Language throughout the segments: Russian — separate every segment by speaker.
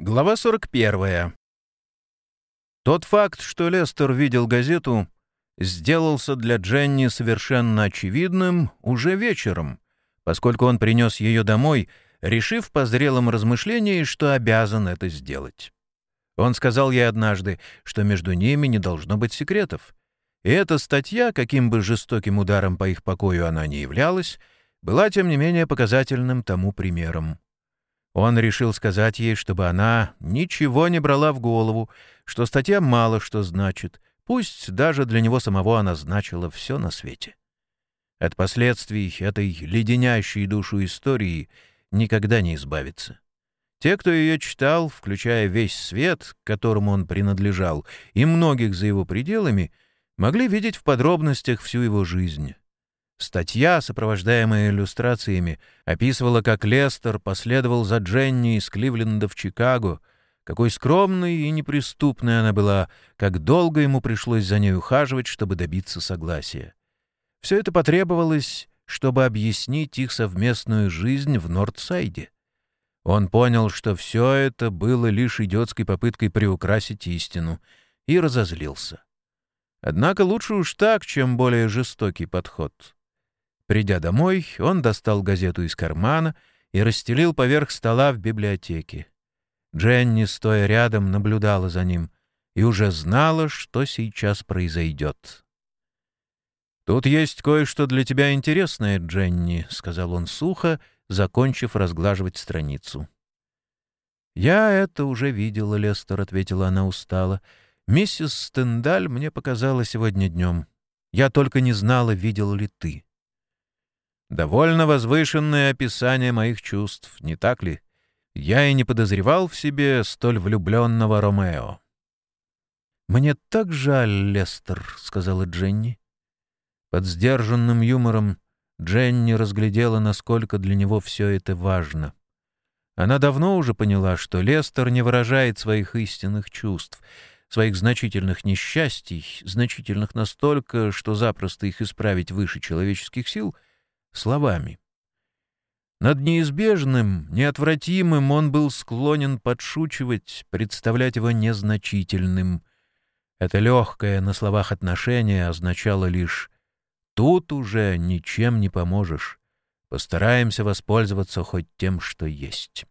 Speaker 1: Глава 41. Тот факт, что Лестер видел газету, сделался для Дженни совершенно очевидным уже вечером, поскольку он принес ее домой, решив по зрелом размышлении, что обязан это сделать. Он сказал ей однажды, что между ними не должно быть секретов. И эта статья, каким бы жестоким ударом по их покою она ни являлась, была, тем не менее, показательным тому примером. Он решил сказать ей, чтобы она ничего не брала в голову, что статья мало что значит, пусть даже для него самого она значила все на свете. От последствий этой леденящей душу истории никогда не избавиться. Те, кто ее читал, включая весь свет, к которому он принадлежал, и многих за его пределами, могли видеть в подробностях всю его жизнь. Статья, сопровождаемая иллюстрациями, описывала, как Лестер последовал за Дженни из Кливленда в Чикаго, какой скромной и неприступной она была, как долго ему пришлось за ней ухаживать, чтобы добиться согласия. Все это потребовалось, чтобы объяснить их совместную жизнь в Нордсайде. Он понял, что все это было лишь идиотской попыткой приукрасить истину, и разозлился. Однако лучше уж так, чем более жестокий подход. Придя домой, он достал газету из кармана и расстелил поверх стола в библиотеке. Дженни, стоя рядом, наблюдала за ним и уже знала, что сейчас произойдет. «Тут есть кое-что для тебя интересное, Дженни», — сказал он сухо, закончив разглаживать страницу. «Я это уже видела, Лестер», — ответила она устало. «Миссис Стендаль мне показала сегодня днем. Я только не знала, видел ли ты». Довольно возвышенное описание моих чувств, не так ли? Я и не подозревал в себе столь влюбленного Ромео. «Мне так жаль, Лестер», — сказала Дженни. Под сдержанным юмором Дженни разглядела, насколько для него все это важно. Она давно уже поняла, что Лестер не выражает своих истинных чувств, своих значительных несчастий, значительных настолько, что запросто их исправить выше человеческих сил — словами. Над неизбежным, неотвратимым он был склонен подшучивать, представлять его незначительным. Это легкое на словах отношение означало лишь «тут уже ничем не поможешь, постараемся воспользоваться хоть тем, что есть».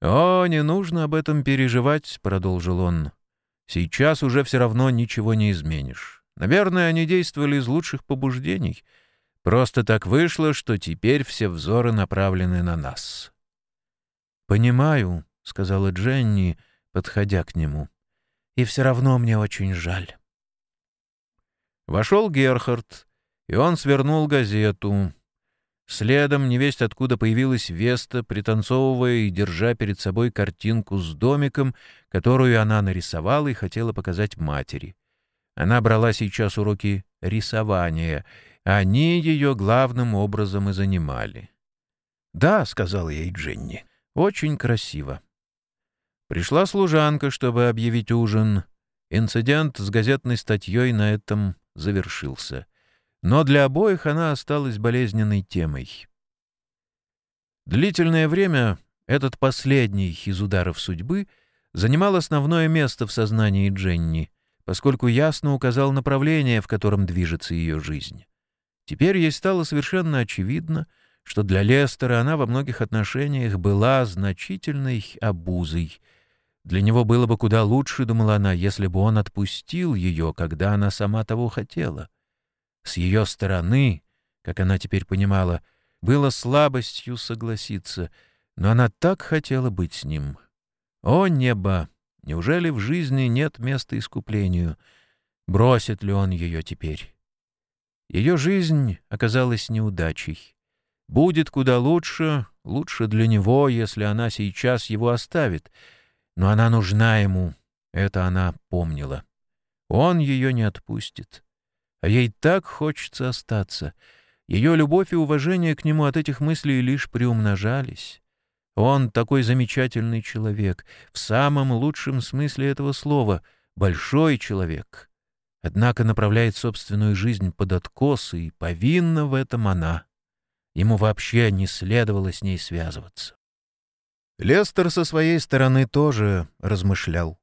Speaker 1: «О, не нужно об этом переживать», — продолжил он. «Сейчас уже все равно ничего не изменишь. Наверное, они действовали из лучших побуждений». Просто так вышло, что теперь все взоры направлены на нас. «Понимаю», — сказала Дженни, подходя к нему. «И все равно мне очень жаль». Вошел Герхард, и он свернул газету. Следом невесть откуда появилась Веста, пританцовывая и держа перед собой картинку с домиком, которую она нарисовала и хотела показать матери. Она брала сейчас уроки рисования — они ее главным образом и занимали. «Да», — сказал ей Дженни, — «очень красиво». Пришла служанка, чтобы объявить ужин. Инцидент с газетной статьей на этом завершился. Но для обоих она осталась болезненной темой. Длительное время этот последний из ударов судьбы занимал основное место в сознании Дженни, поскольку ясно указал направление, в котором движется ее жизнь. Теперь ей стало совершенно очевидно, что для Лестера она во многих отношениях была значительной обузой. Для него было бы куда лучше, думала она, если бы он отпустил ее, когда она сама того хотела. С ее стороны, как она теперь понимала, было слабостью согласиться, но она так хотела быть с ним. О, небо! Неужели в жизни нет места искуплению? Бросит ли он ее теперь? Ее жизнь оказалась неудачей. Будет куда лучше, лучше для него, если она сейчас его оставит. Но она нужна ему, это она помнила. Он ее не отпустит. А ей так хочется остаться. Ее любовь и уважение к нему от этих мыслей лишь приумножались. Он такой замечательный человек, в самом лучшем смысле этого слова, большой человек — Однако направляет собственную жизнь под откос, и повинна в этом она. Ему вообще не следовало с ней связываться. Лестер со своей стороны тоже размышлял.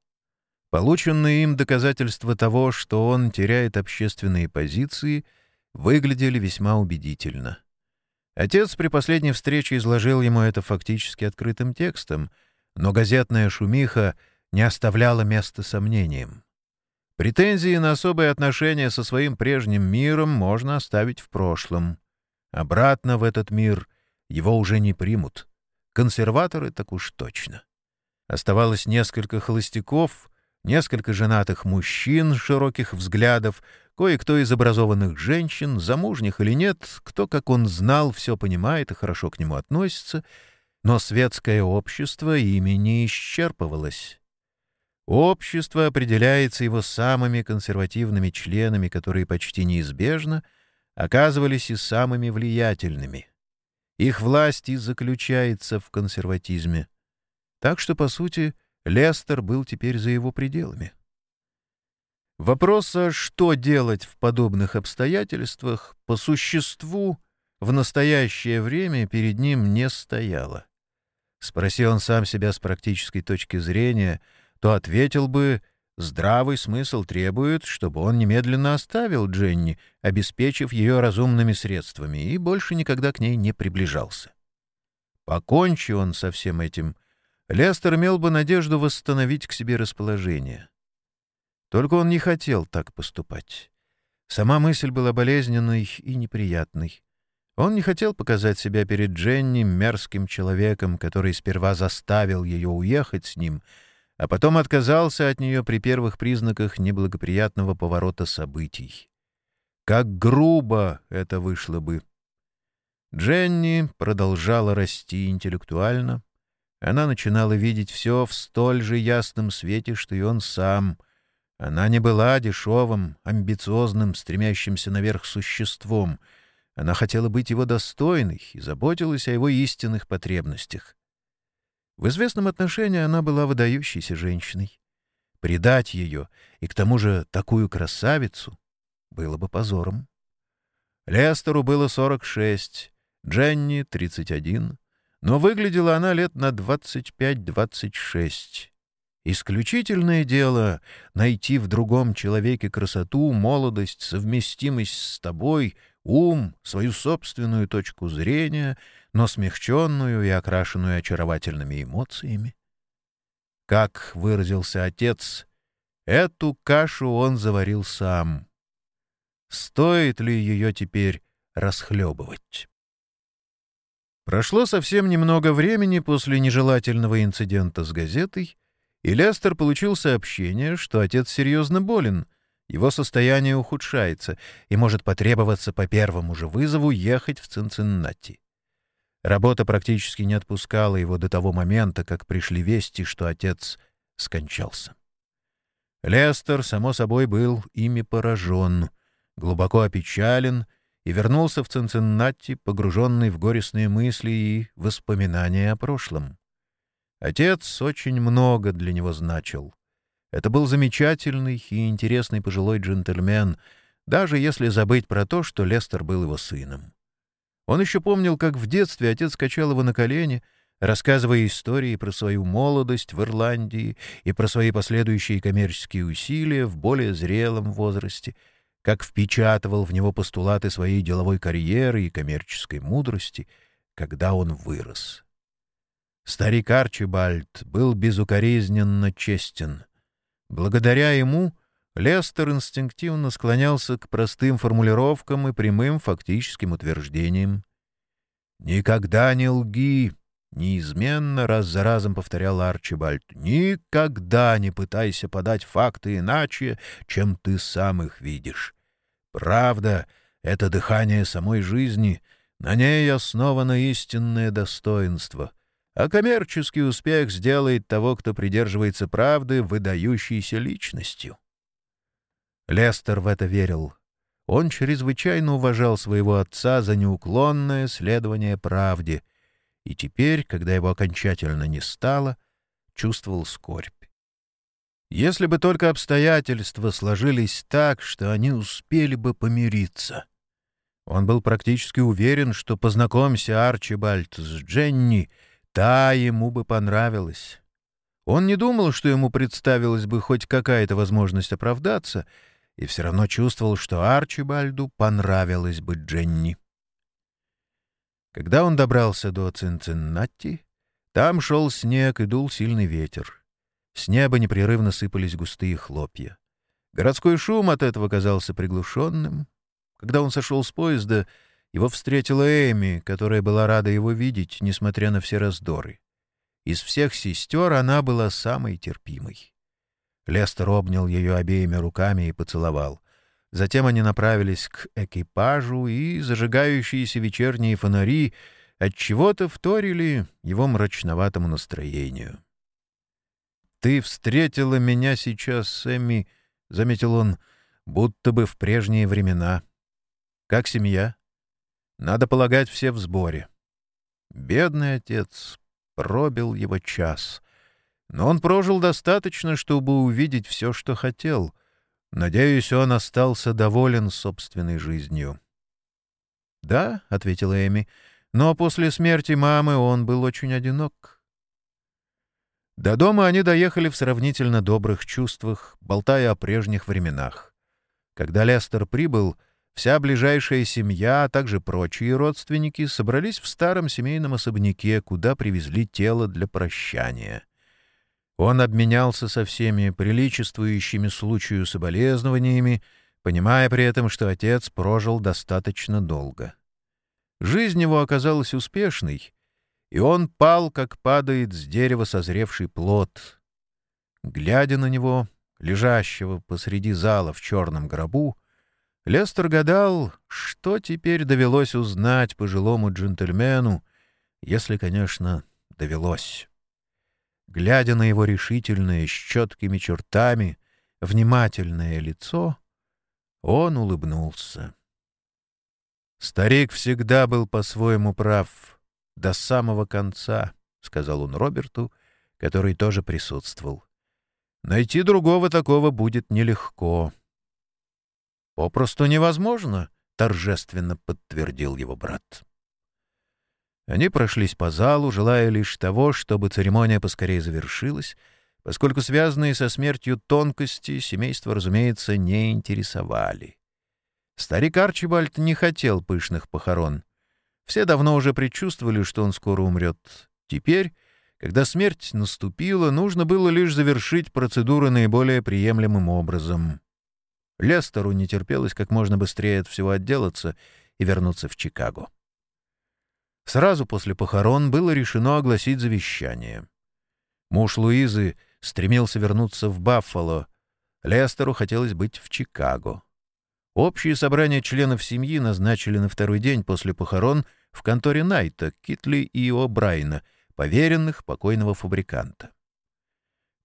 Speaker 1: Полученные им доказательства того, что он теряет общественные позиции, выглядели весьма убедительно. Отец при последней встрече изложил ему это фактически открытым текстом, но газетная шумиха не оставляла места сомнениям. Претензии на особые отношения со своим прежним миром можно оставить в прошлом. Обратно в этот мир его уже не примут. Консерваторы так уж точно. Оставалось несколько холостяков, несколько женатых мужчин широких взглядов, кое-кто из образованных женщин, замужних или нет, кто, как он знал, все понимает и хорошо к нему относится, но светское общество ими не исчерпывалось. Общество определяется его самыми консервативными членами, которые почти неизбежно оказывались и самыми влиятельными. Их власть и заключается в консерватизме. Так что, по сути, Лестер был теперь за его пределами. Вопроса, что делать в подобных обстоятельствах, по существу в настоящее время перед ним не стояло. Спросил он сам себя с практической точки зрения, то ответил бы «здравый смысл требует, чтобы он немедленно оставил Дженни, обеспечив ее разумными средствами, и больше никогда к ней не приближался». Покончи он со всем этим — Лестер имел бы надежду восстановить к себе расположение. Только он не хотел так поступать. Сама мысль была болезненной и неприятной. Он не хотел показать себя перед Дженни мерзким человеком, который сперва заставил ее уехать с ним, а потом отказался от нее при первых признаках неблагоприятного поворота событий. Как грубо это вышло бы! Дженни продолжала расти интеллектуально, она начинала видеть все в столь же ясном свете, что и он сам. Она не была дешевым, амбициозным, стремящимся наверх существом. Она хотела быть его достойной и заботилась о его истинных потребностях. В известном отношении она была выдающейся женщиной. Предать ее, и к тому же такую красавицу, было бы позором. Лестеру было 46, Дженни — 31, но выглядела она лет на 25-26. Исключительное дело — найти в другом человеке красоту, молодость, совместимость с тобой, ум, свою собственную точку зрения, но смягченную и окрашенную очаровательными эмоциями. Как выразился отец, эту кашу он заварил сам. Стоит ли ее теперь расхлебывать? Прошло совсем немного времени после нежелательного инцидента с газетой, и Лестер получил сообщение, что отец серьезно болен, его состояние ухудшается и может потребоваться по первому же вызову ехать в Цинциннати. Работа практически не отпускала его до того момента, как пришли вести, что отец скончался. Лестер, само собой, был ими поражен, глубоко опечален — и вернулся в Цинциннати, погруженный в горестные мысли и воспоминания о прошлом. Отец очень много для него значил. Это был замечательный и интересный пожилой джентльмен, даже если забыть про то, что Лестер был его сыном. Он еще помнил, как в детстве отец качал его на колени, рассказывая истории про свою молодость в Ирландии и про свои последующие коммерческие усилия в более зрелом возрасте — как впечатывал в него постулаты своей деловой карьеры и коммерческой мудрости, когда он вырос. Старик Арчибальд был безукоризненно честен. Благодаря ему Лестер инстинктивно склонялся к простым формулировкам и прямым фактическим утверждениям. «Никогда не лги!» — неизменно раз за разом повторял Арчибальд. «Никогда не пытайся подать факты иначе, чем ты сам их видишь. Правда — это дыхание самой жизни, на ней основано истинное достоинство, а коммерческий успех сделает того, кто придерживается правды, выдающейся личностью». Лестер в это верил. Он чрезвычайно уважал своего отца за неуклонное следование правде — и теперь, когда его окончательно не стало, чувствовал скорбь. Если бы только обстоятельства сложились так, что они успели бы помириться. Он был практически уверен, что, познакомься Арчибальд с Дженни, та ему бы понравилась. Он не думал, что ему представилась бы хоть какая-то возможность оправдаться, и все равно чувствовал, что Арчибальду понравилась бы Дженни. Когда он добрался до Цинциннати, там шел снег и дул сильный ветер. С неба непрерывно сыпались густые хлопья. Городской шум от этого казался приглушенным. Когда он сошел с поезда, его встретила Эми, которая была рада его видеть, несмотря на все раздоры. Из всех сестер она была самой терпимой. Лестер обнял ее обеими руками и поцеловал. Затем они направились к экипажу, и зажигающиеся вечерние фонари от чего то вторили его мрачноватому настроению. «Ты встретила меня сейчас, Сэмми», — заметил он, — «будто бы в прежние времена. Как семья? Надо полагать, все в сборе». Бедный отец, пробил его час. Но он прожил достаточно, чтобы увидеть все, что хотел. Надеюсь, он остался доволен собственной жизнью. «Да», — ответила Эми, — «но после смерти мамы он был очень одинок». До дома они доехали в сравнительно добрых чувствах, болтая о прежних временах. Когда Лестер прибыл, вся ближайшая семья, а также прочие родственники собрались в старом семейном особняке, куда привезли тело для прощания. Он обменялся со всеми приличествующими случаю соболезнованиями, понимая при этом, что отец прожил достаточно долго. Жизнь его оказалась успешной, и он пал, как падает с дерева созревший плод. Глядя на него, лежащего посреди зала в черном гробу, Лестер гадал, что теперь довелось узнать пожилому джентльмену, если, конечно, довелось. Глядя на его решительное, с четкими чертами, внимательное лицо, он улыбнулся. «Старик всегда был по-своему прав, до самого конца», — сказал он Роберту, который тоже присутствовал. «Найти другого такого будет нелегко». «Попросту невозможно», — торжественно подтвердил его брат. Они прошлись по залу, желая лишь того, чтобы церемония поскорее завершилась, поскольку связанные со смертью тонкости семейство, разумеется, не интересовали. Старик Арчибальд не хотел пышных похорон. Все давно уже предчувствовали, что он скоро умрет. Теперь, когда смерть наступила, нужно было лишь завершить процедуру наиболее приемлемым образом. Лестеру не терпелось как можно быстрее от всего отделаться и вернуться в Чикаго. Сразу после похорон было решено огласить завещание. Муж Луизы стремился вернуться в Баффало. Лестеру хотелось быть в Чикаго. Общие собрания членов семьи назначили на второй день после похорон в конторе Найта, Китли и О'Брайна, поверенных покойного фабриканта.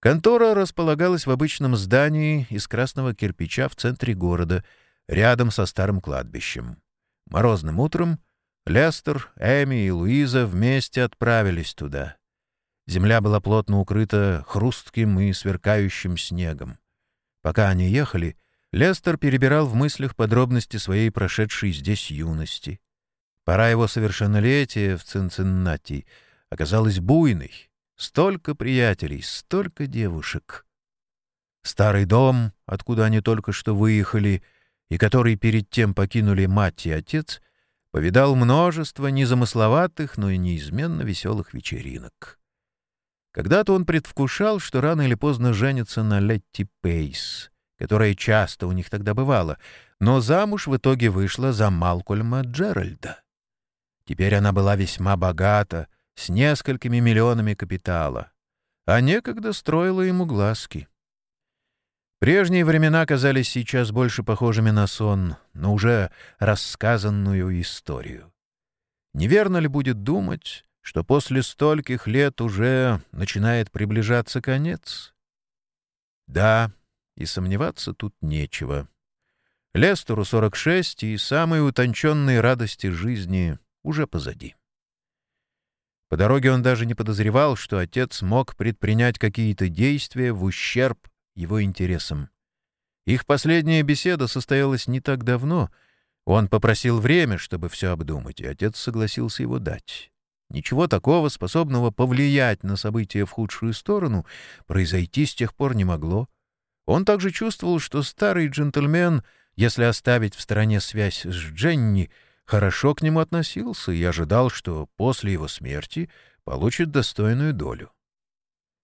Speaker 1: Контора располагалась в обычном здании из красного кирпича в центре города, рядом со старым кладбищем. Морозным утром Лестер, Эми и Луиза вместе отправились туда. Земля была плотно укрыта хрустким и сверкающим снегом. Пока они ехали, Лестер перебирал в мыслях подробности своей прошедшей здесь юности. Пора его совершеннолетия в Цинциннати оказалась буйной. Столько приятелей, столько девушек. Старый дом, откуда они только что выехали, и который перед тем покинули мать и отец, повидал множество незамысловатых, но и неизменно веселых вечеринок. Когда-то он предвкушал, что рано или поздно женится на Летти Пейс, которая часто у них тогда бывала, но замуж в итоге вышла за Малкольма Джеральда. Теперь она была весьма богата, с несколькими миллионами капитала, а некогда строила ему глазки. Прежние времена казались сейчас больше похожими на сон, но уже рассказанную историю. Неверно ли будет думать, что после стольких лет уже начинает приближаться конец? Да, и сомневаться тут нечего. Лестеру 46 и самые утонченные радости жизни уже позади. По дороге он даже не подозревал, что отец мог предпринять какие-то действия в ущерб его интересам. Их последняя беседа состоялась не так давно. Он попросил время, чтобы все обдумать, и отец согласился его дать. Ничего такого, способного повлиять на события в худшую сторону, произойти с тех пор не могло. Он также чувствовал, что старый джентльмен, если оставить в стороне связь с Дженни, хорошо к нему относился и ожидал, что после его смерти получит достойную долю.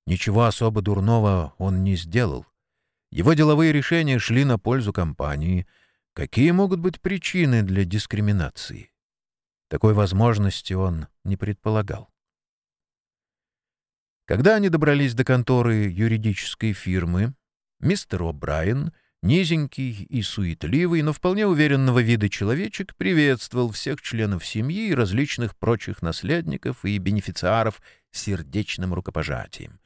Speaker 1: Ничего особо дурного он не сделал. Его деловые решения шли на пользу компании. Какие могут быть причины для дискриминации? Такой возможности он не предполагал. Когда они добрались до конторы юридической фирмы, мистер О'Брайен, низенький и суетливый, но вполне уверенного вида человечек, приветствовал всех членов семьи и различных прочих наследников и бенефициаров сердечным рукопожатием.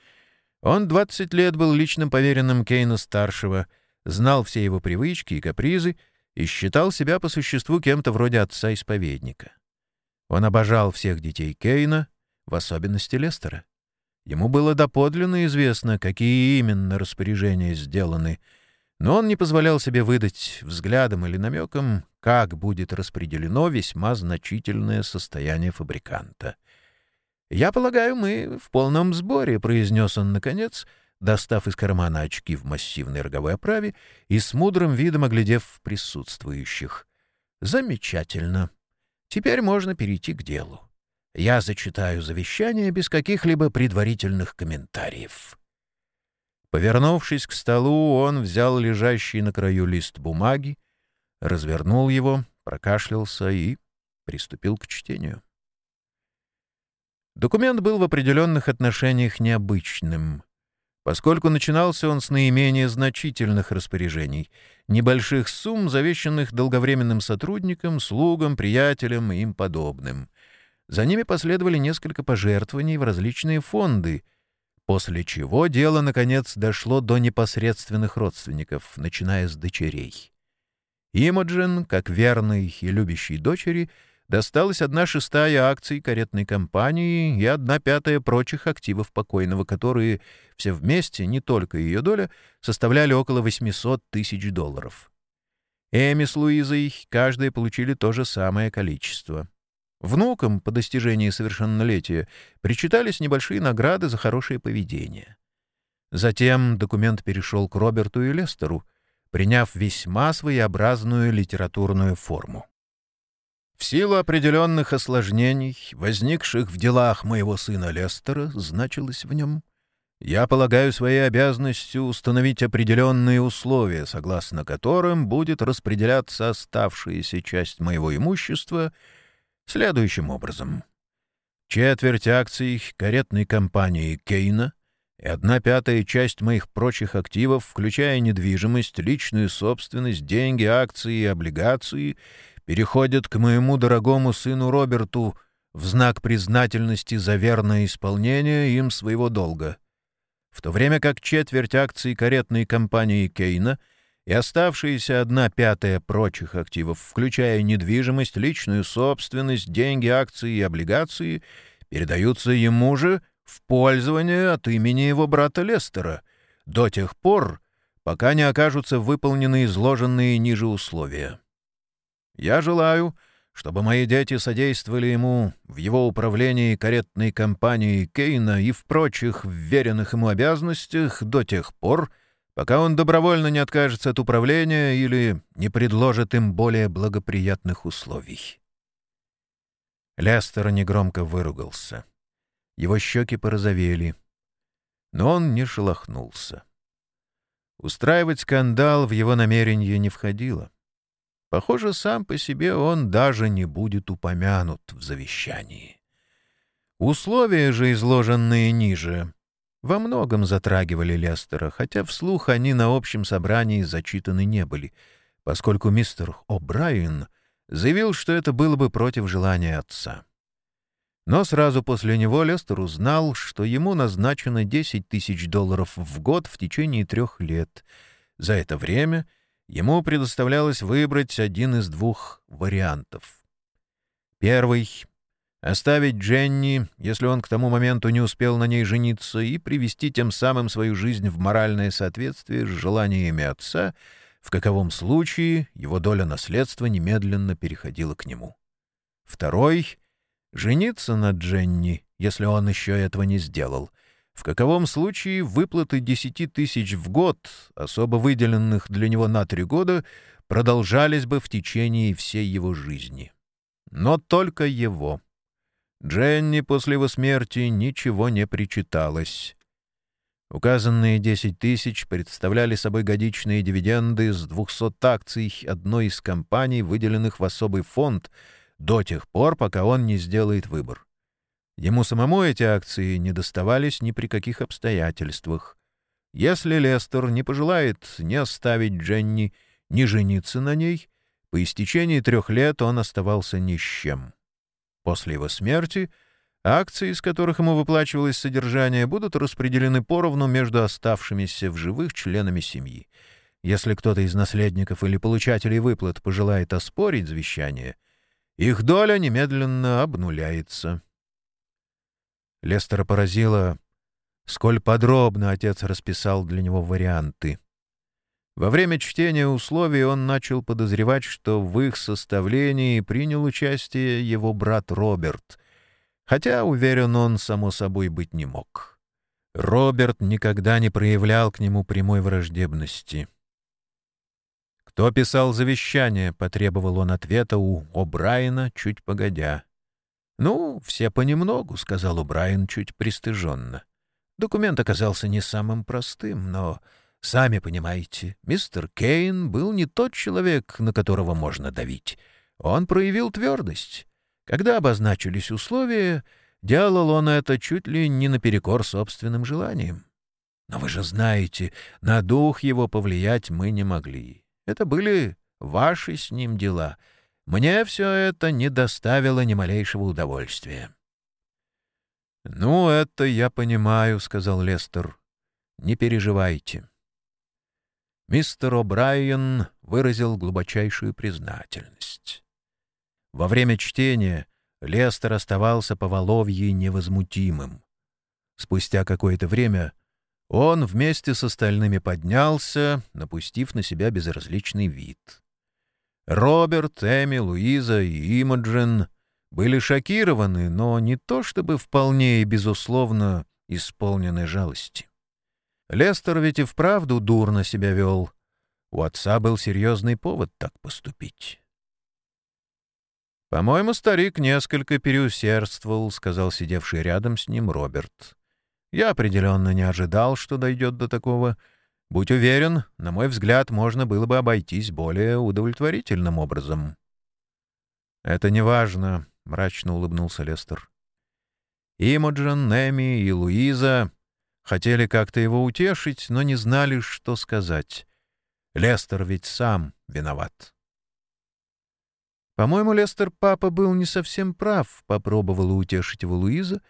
Speaker 1: Он 20 лет был личным поверенным Кейна-старшего, знал все его привычки и капризы и считал себя по существу кем-то вроде отца-исповедника. Он обожал всех детей Кейна, в особенности Лестера. Ему было доподлинно известно, какие именно распоряжения сделаны, но он не позволял себе выдать взглядом или намеком, как будет распределено весьма значительное состояние фабриканта. «Я полагаю, мы в полном сборе», — произнес он наконец, достав из кармана очки в массивной роговой оправе и с мудрым видом оглядев присутствующих. «Замечательно. Теперь можно перейти к делу. Я зачитаю завещание без каких-либо предварительных комментариев». Повернувшись к столу, он взял лежащий на краю лист бумаги, развернул его, прокашлялся и приступил к чтению. Документ был в определенных отношениях необычным, поскольку начинался он с наименее значительных распоряжений, небольших сумм, завещанных долговременным сотрудникам, слугам, приятелям и им подобным. За ними последовали несколько пожертвований в различные фонды, после чего дело, наконец, дошло до непосредственных родственников, начиная с дочерей. Имоджин, как верной и любящей дочери, — досталась одна шестая акций каретной компании и одна пятая прочих активов покойного, которые все вместе, не только ее доля, составляли около 800 тысяч долларов. Эми с Луизой каждые получили то же самое количество. Внукам по достижении совершеннолетия причитались небольшие награды за хорошее поведение. Затем документ перешел к Роберту и Лестеру, приняв весьма своеобразную литературную форму. В силу определенных осложнений, возникших в делах моего сына Лестера, значилось в нем, я полагаю своей обязанностью установить определенные условия, согласно которым будет распределяться оставшаяся часть моего имущества следующим образом. Четверть акций каретной компании «Кейна» и одна пятая часть моих прочих активов, включая недвижимость, личную собственность, деньги, акции и облигации — переходят к моему дорогому сыну Роберту в знак признательности за верное исполнение им своего долга. В то время как четверть акций каретной компании Кейна и оставшиеся одна пятая прочих активов, включая недвижимость, личную собственность, деньги, акции и облигации, передаются ему же в пользование от имени его брата Лестера до тех пор, пока не окажутся выполнены изложенные ниже условия. Я желаю, чтобы мои дети содействовали ему в его управлении каретной компанией Кейна и в прочих вверенных ему обязанностях до тех пор, пока он добровольно не откажется от управления или не предложит им более благоприятных условий. Лестер негромко выругался. Его щеки порозовели, но он не шелохнулся. Устраивать скандал в его намерение не входило. Похоже, сам по себе он даже не будет упомянут в завещании. Условия же, изложенные ниже, во многом затрагивали Лестера, хотя вслух они на общем собрании зачитаны не были, поскольку мистер О'Брайен заявил, что это было бы против желания отца. Но сразу после него Лестер узнал, что ему назначено 10 тысяч долларов в год в течение трех лет. За это время ему предоставлялось выбрать один из двух вариантов. Первый — оставить Дженни, если он к тому моменту не успел на ней жениться, и привести тем самым свою жизнь в моральное соответствие с желаниями отца, в каковом случае его доля наследства немедленно переходила к нему. Второй — Жениться на Дженни, если он еще этого не сделал. В каковом случае выплаты десяти тысяч в год, особо выделенных для него на три года, продолжались бы в течение всей его жизни. Но только его. Дженни после его смерти ничего не причиталось. Указанные 10 тысяч представляли собой годичные дивиденды с 200 акций одной из компаний, выделенных в особый фонд, до тех пор, пока он не сделает выбор. Ему самому эти акции не доставались ни при каких обстоятельствах. Если Лестер не пожелает ни оставить Дженни, ни жениться на ней, по истечении трех лет он оставался ни с чем. После его смерти — Акции, из которых ему выплачивалось содержание, будут распределены поровну между оставшимися в живых членами семьи. Если кто-то из наследников или получателей выплат пожелает оспорить завещание, их доля немедленно обнуляется. Лестера поразило, сколь подробно отец расписал для него варианты. Во время чтения условий он начал подозревать, что в их составлении принял участие его брат Роберт — Хотя, уверен он, само собой быть не мог. Роберт никогда не проявлял к нему прямой враждебности. «Кто писал завещание?» — потребовал он ответа у О'Брайена чуть погодя. «Ну, все понемногу», — сказал О'Брайен чуть пристыженно. Документ оказался не самым простым, но, сами понимаете, мистер Кейн был не тот человек, на которого можно давить. Он проявил твердость. Когда обозначились условия, делал он это чуть ли не наперекор собственным желаниям. Но вы же знаете, на дух его повлиять мы не могли. Это были ваши с ним дела. Мне все это не доставило ни малейшего удовольствия. «Ну, это я понимаю», — сказал Лестер. «Не переживайте». Мистер О'Брайен выразил глубочайшую признательность. Во время чтения Лестер оставался по Воловье невозмутимым. Спустя какое-то время он вместе с остальными поднялся, напустив на себя безразличный вид. Роберт, Эми, Луиза и Имаджин были шокированы, но не то чтобы вполне и безусловно исполнены жалости. Лестер ведь и вправду дурно себя вел. У отца был серьезный повод так поступить. «По-моему, старик несколько переусердствовал», — сказал сидевший рядом с ним Роберт. «Я определенно не ожидал, что дойдет до такого. Будь уверен, на мой взгляд, можно было бы обойтись более удовлетворительным образом». «Это не важно», — мрачно улыбнулся Лестер. Имоджин, Неми и Луиза хотели как-то его утешить, но не знали, что сказать. Лестер ведь сам виноват. «По-моему, Лестер папа был не совсем прав», — попробовала утешить его Луиза,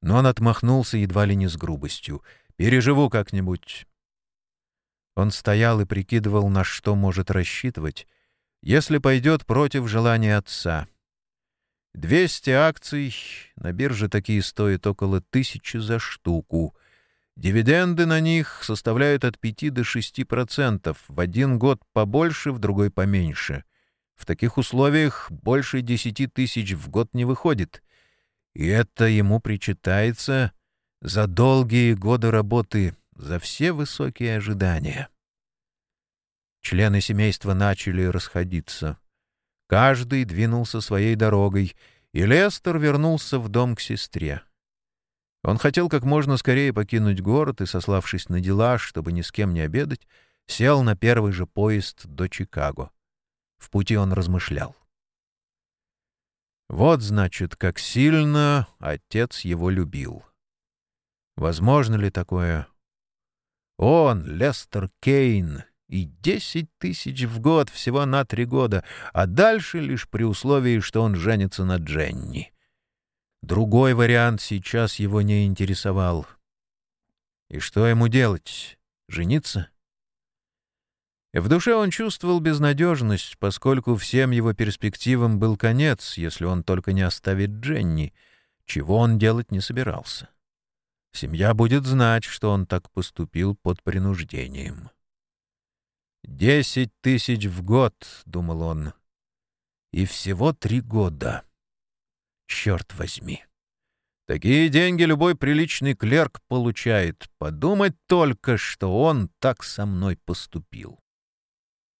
Speaker 1: но он отмахнулся едва ли не с грубостью. «Переживу как-нибудь». Он стоял и прикидывал, на что может рассчитывать, если пойдет против желания отца. Двести акций, на бирже такие стоят около тысячи за штуку. Дивиденды на них составляют от пяти до шести процентов, в один год побольше, в другой поменьше. В таких условиях больше десяти тысяч в год не выходит. И это ему причитается за долгие годы работы, за все высокие ожидания. Члены семейства начали расходиться. Каждый двинулся своей дорогой, и Лестер вернулся в дом к сестре. Он хотел как можно скорее покинуть город и, сославшись на дела, чтобы ни с кем не обедать, сел на первый же поезд до Чикаго. В пути он размышлял. Вот, значит, как сильно отец его любил. Возможно ли такое? Он, Лестер Кейн, и десять тысяч в год всего на три года, а дальше лишь при условии, что он женится на Дженни. Другой вариант сейчас его не интересовал. И что ему делать? Жениться? В душе он чувствовал безнадежность, поскольку всем его перспективам был конец, если он только не оставит Дженни, чего он делать не собирался. Семья будет знать, что он так поступил под принуждением. «Десять тысяч в год», — думал он, — «и всего три года». Черт возьми! Такие деньги любой приличный клерк получает. Подумать только, что он так со мной поступил.